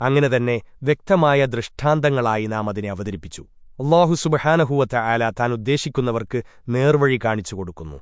അങ്ങനെ തന്നെ വ്യക്തമായ ദൃഷ്ടാന്തങ്ങളായി നാം അതിനെ അവതരിപ്പിച്ചു. അള്ളാഹു സുബഹാനഹൂവത്ത ആല താൻ ഉദ്ദേശിക്കുന്നവർക്ക് നേർവഴി കാണിച്ചു കൊടുക്കുന്നു.